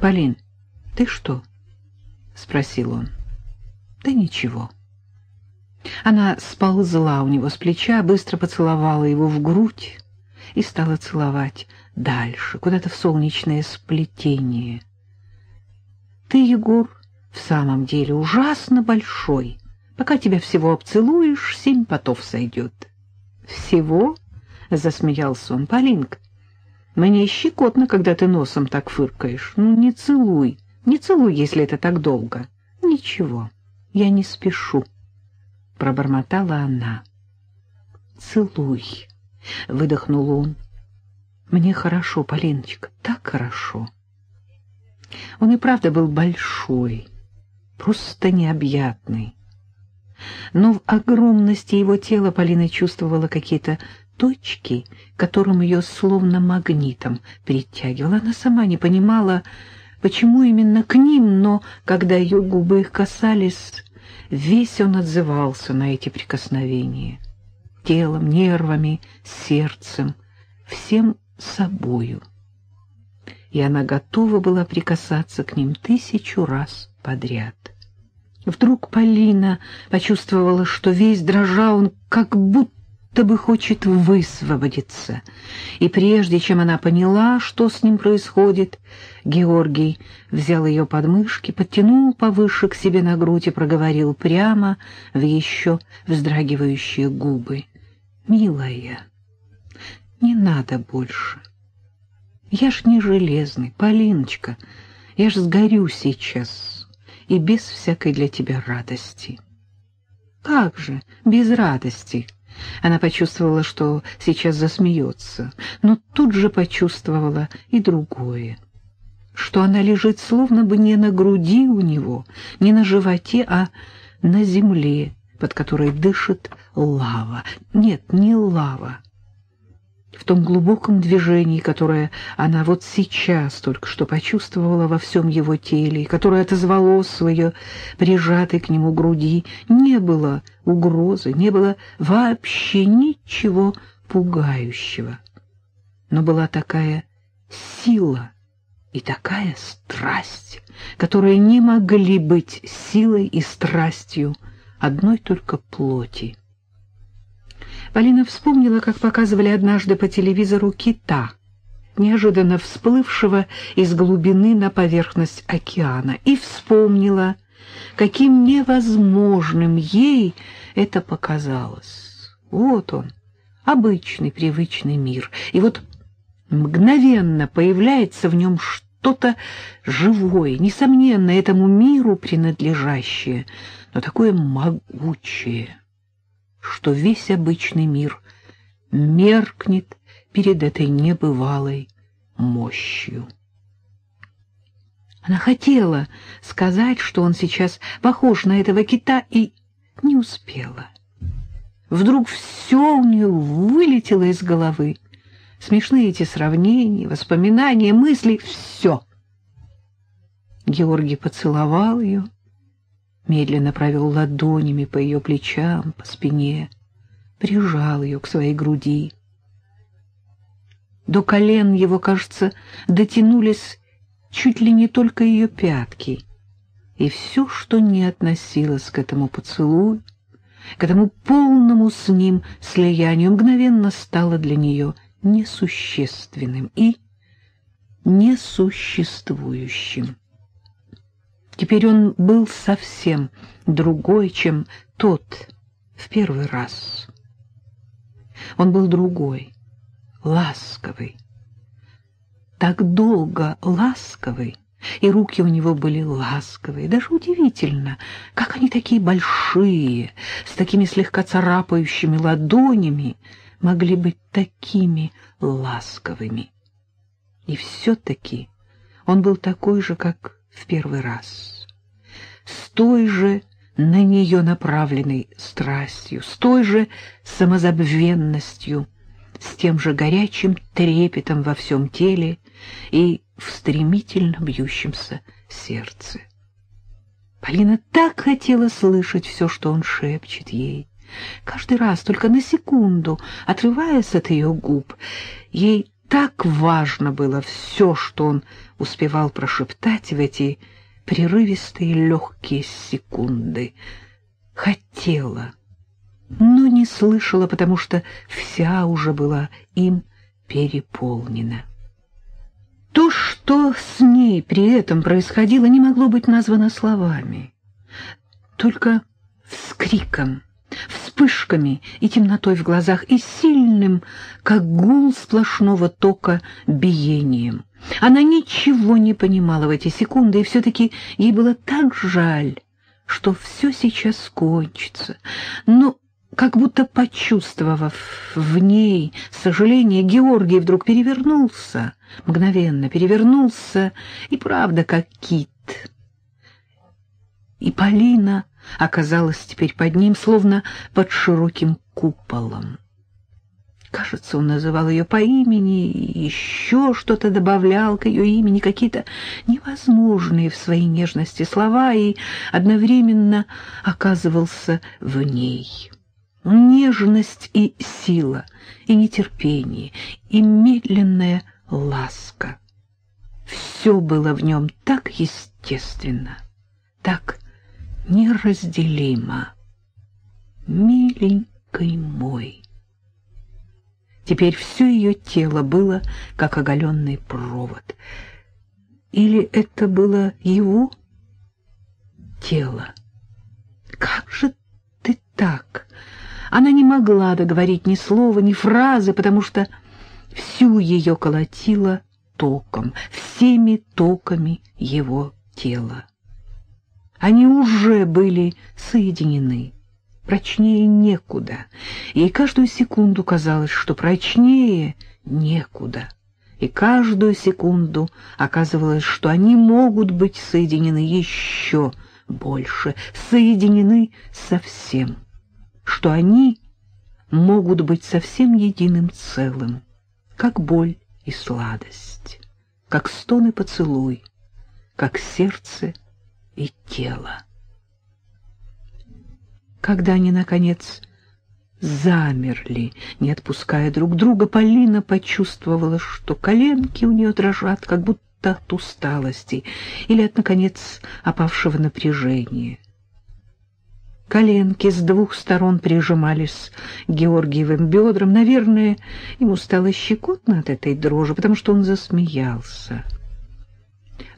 Полин, ты что? — спросил он. — Да ничего. Она сползла у него с плеча, быстро поцеловала его в грудь и стала целовать дальше, куда-то в солнечное сплетение. — Ты, Егор, в самом деле ужасно большой. Пока тебя всего обцелуешь, семь потов сойдет. — Всего? — засмеялся он. — Полинка, мне щекотно, когда ты носом так фыркаешь. Ну, не целуй, не целуй, если это так долго. — Ничего, я не спешу, — пробормотала она. — Целуй, — выдохнул он. — Мне хорошо, Полиночка, так хорошо. Он и правда был большой, просто необъятный. Но в огромности его тела Полина чувствовала какие-то точки, которым ее словно магнитом притягивала. Она сама не понимала, почему именно к ним, но когда ее губы их касались, весь он отзывался на эти прикосновения. Телом, нервами, сердцем, всем собою. И она готова была прикасаться к ним тысячу раз подряд. Вдруг Полина почувствовала, что весь дрожа он как будто бы хочет высвободиться. И прежде чем она поняла, что с ним происходит, Георгий взял ее подмышки, подтянул повыше к себе на грудь и проговорил прямо в еще вздрагивающие губы. «Милая, не надо больше. Я ж не железный, Полиночка, я ж сгорю сейчас» и без всякой для тебя радости. Как же без радости? Она почувствовала, что сейчас засмеется, но тут же почувствовала и другое, что она лежит словно бы не на груди у него, не на животе, а на земле, под которой дышит лава. Нет, не лава, в том глубоком движении, которое она вот сейчас только что почувствовала во всем его теле, которое отозвалось свое прижатой к нему груди, не было угрозы, не было вообще ничего пугающего. Но была такая сила и такая страсть, которые не могли быть силой и страстью одной только плоти. Полина вспомнила, как показывали однажды по телевизору кита, неожиданно всплывшего из глубины на поверхность океана, и вспомнила, каким невозможным ей это показалось. Вот он, обычный, привычный мир, и вот мгновенно появляется в нем что-то живое, несомненно, этому миру принадлежащее, но такое могучее что весь обычный мир меркнет перед этой небывалой мощью. Она хотела сказать, что он сейчас похож на этого кита, и не успела. Вдруг все у нее вылетело из головы. Смешные эти сравнения, воспоминания, мысли — все. Георгий поцеловал ее, медленно провел ладонями по ее плечам, по спине, прижал ее к своей груди. До колен его, кажется, дотянулись чуть ли не только ее пятки, и все, что не относилось к этому поцелую, к этому полному с ним слиянию, мгновенно стало для нее несущественным и несуществующим. Теперь он был совсем другой, чем тот в первый раз. Он был другой, ласковый, так долго ласковый, и руки у него были ласковые. Даже удивительно, как они такие большие, с такими слегка царапающими ладонями, могли быть такими ласковыми. И все-таки он был такой же, как в первый раз. С той же на нее направленной страстью, с той же самозабвенностью, с тем же горячим трепетом во всем теле и в стремительно бьющемся сердце. Полина так хотела слышать все, что он шепчет ей. Каждый раз, только на секунду, отрываясь от ее губ, ей так важно было все, что он успевал прошептать в эти прерывистые легкие секунды. Хотела, но не слышала, потому что вся уже была им переполнена. То, что с ней при этом происходило, не могло быть названо словами, только вскриком вспышками и темнотой в глазах, и сильным, как гул сплошного тока, биением. Она ничего не понимала в эти секунды, и все-таки ей было так жаль, что все сейчас кончится. Но, как будто почувствовав в ней сожаление, Георгий вдруг перевернулся, мгновенно перевернулся, и правда, как кит. И Полина оказалась теперь под ним, словно под широким куполом. Кажется, он называл ее по имени и еще что-то добавлял к ее имени, какие-то невозможные в своей нежности слова, и одновременно оказывался в ней. Нежность и сила, и нетерпение, и медленная ласка. Все было в нем так естественно, так неразделимо. Миленький мой. Теперь все ее тело было, как оголенный провод. Или это было его тело? Как же ты так? Она не могла договорить ни слова, ни фразы, потому что всю ее колотило током, всеми токами его тела. Они уже были соединены. Прочнее некуда. И каждую секунду казалось, что прочнее некуда. И каждую секунду оказывалось, что они могут быть соединены еще больше, соединены совсем, что они могут быть совсем единым целым, как боль и сладость, как стон и поцелуй, как сердце и тело. Когда они, наконец, замерли, не отпуская друг друга, Полина почувствовала, что коленки у нее дрожат, как будто от усталости или от, наконец, опавшего напряжения. Коленки с двух сторон прижимались Георгиевым бедрам. Наверное, ему стало щекотно от этой дрожи, потому что он засмеялся.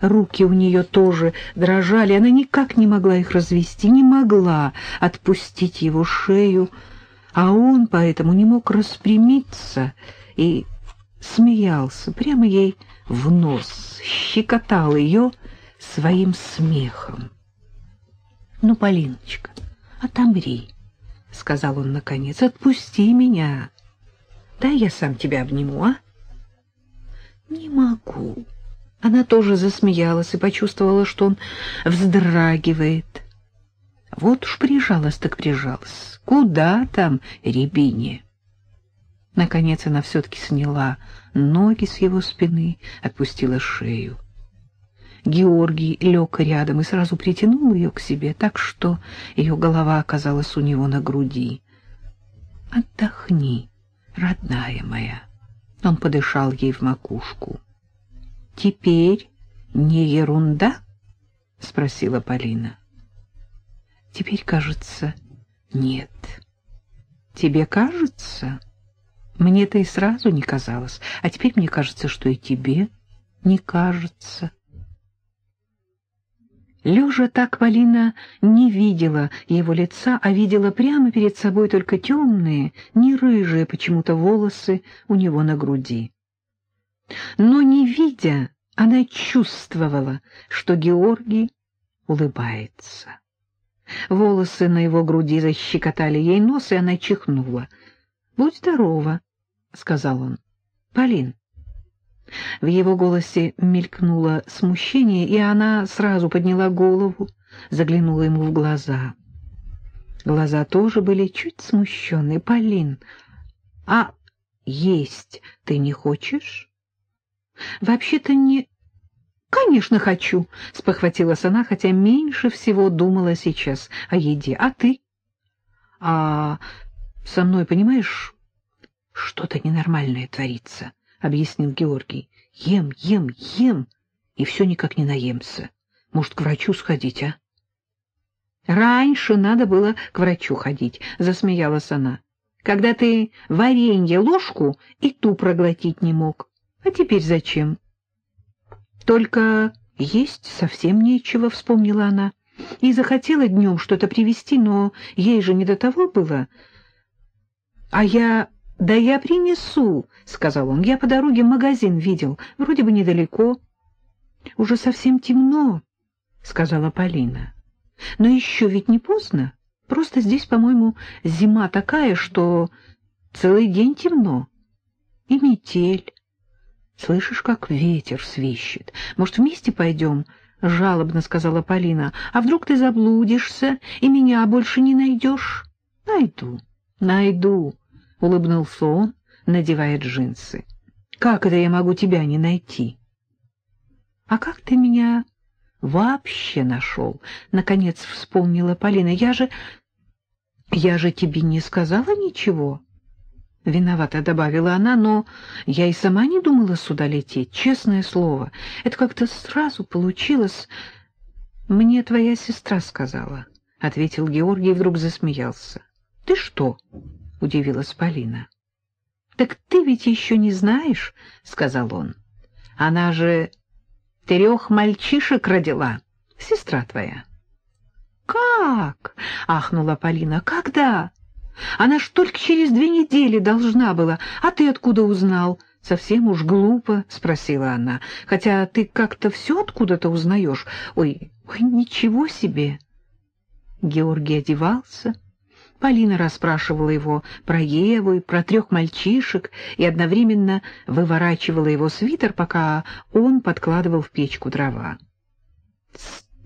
Руки у нее тоже дрожали, она никак не могла их развести, не могла отпустить его шею, а он поэтому не мог распрямиться и смеялся прямо ей в нос, щекотал ее своим смехом. — Ну, Полиночка, отомри, — сказал он наконец, — отпусти меня. Дай я сам тебя обниму, а? — Не могу. Она тоже засмеялась и почувствовала, что он вздрагивает. Вот уж прижалась так прижалась. Куда там рябине? Наконец она все-таки сняла ноги с его спины, отпустила шею. Георгий лег рядом и сразу притянул ее к себе, так что ее голова оказалась у него на груди. «Отдохни, родная моя!» Он подышал ей в макушку теперь не ерунда? — спросила Полина. — Теперь, кажется, нет. — Тебе кажется? Мне-то и сразу не казалось, а теперь мне кажется, что и тебе не кажется. Лежа так Полина не видела его лица, а видела прямо перед собой только темные, не рыжие почему-то волосы у него на груди. Но не видя, она чувствовала, что Георгий улыбается. Волосы на его груди защекотали ей нос, и она чихнула. — Будь здорова, — сказал он. — Полин. В его голосе мелькнуло смущение, и она сразу подняла голову, заглянула ему в глаза. Глаза тоже были чуть смущенные. — Полин, а есть ты не хочешь? Вообще-то не... Конечно, хочу, спохватилась она, хотя меньше всего думала сейчас о еде. А ты? А со мной, понимаешь, что-то ненормальное творится, — объяснил Георгий. — Ем, ем, ем, и все никак не наемся. Может, к врачу сходить, а? — Раньше надо было к врачу ходить, — засмеялась она, — когда ты варенье ложку и ту проглотить не мог. А теперь зачем? — Только есть совсем нечего, — вспомнила она, и захотела днем что-то привезти, но ей же не до того было. — А я «Да я принесу», — сказал он. «Я по дороге магазин видел, вроде бы недалеко». «Уже совсем темно», — сказала Полина. «Но еще ведь не поздно. Просто здесь, по-моему, зима такая, что целый день темно. И метель. Слышишь, как ветер свищет? Может, вместе пойдем?» — жалобно сказала Полина. «А вдруг ты заблудишься и меня больше не найдешь?» «Найду, найду». — улыбнулся он, надевая джинсы. — Как это я могу тебя не найти? — А как ты меня вообще нашел? — наконец вспомнила Полина. — Я же... Я же тебе не сказала ничего. Виновата, добавила она, но я и сама не думала сюда лететь, честное слово. Это как-то сразу получилось. Мне твоя сестра сказала, — ответил Георгий и вдруг засмеялся. — Ты что? — удивилась Полина. — Так ты ведь еще не знаешь, — сказал он. — Она же трех мальчишек родила, сестра твоя. — Как? — ахнула Полина. — Когда? Она ж только через две недели должна была. А ты откуда узнал? — Совсем уж глупо, — спросила она. — Хотя ты как-то все откуда-то узнаешь. Ой, ой, ничего себе! Георгий одевался Полина расспрашивала его про Еву и про трех мальчишек и одновременно выворачивала его свитер, пока он подкладывал в печку дрова.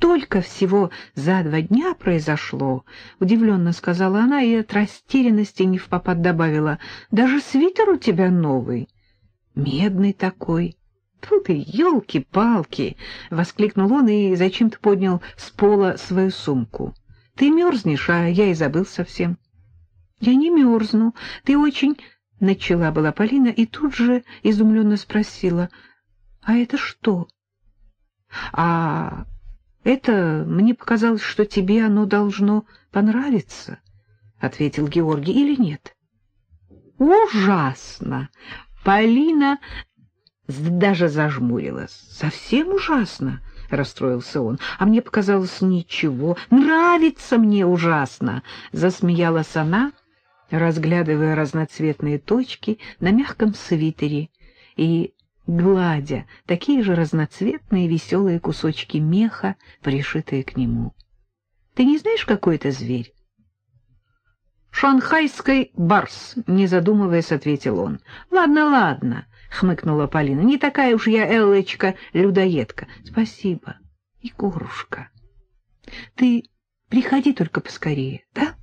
«Столько всего за два дня произошло!» — удивленно сказала она и от растерянности не попад добавила. «Даже свитер у тебя новый, медный такой». «Тьфу ты, елки-палки!» — воскликнул он и зачем-то поднял с пола свою сумку. Ты мерзнешь, а я и забыл совсем. — Я не мерзну. Ты очень... — начала была Полина и тут же изумленно спросила. — А это что? — А это мне показалось, что тебе оно должно понравиться, — ответил Георгий, — или нет? — Ужасно! Полина даже зажмурилась. Совсем ужасно! —— расстроился он. — А мне показалось ничего. Нравится мне ужасно! — засмеялась она, разглядывая разноцветные точки на мягком свитере и гладя такие же разноцветные веселые кусочки меха, пришитые к нему. — Ты не знаешь, какой это зверь? — Шанхайский барс, — не задумываясь, ответил он. — Ладно, ладно. — хмыкнула Полина. — Не такая уж я, Эллочка-людоедка. — Спасибо, Егорушка. Ты приходи только поскорее, да?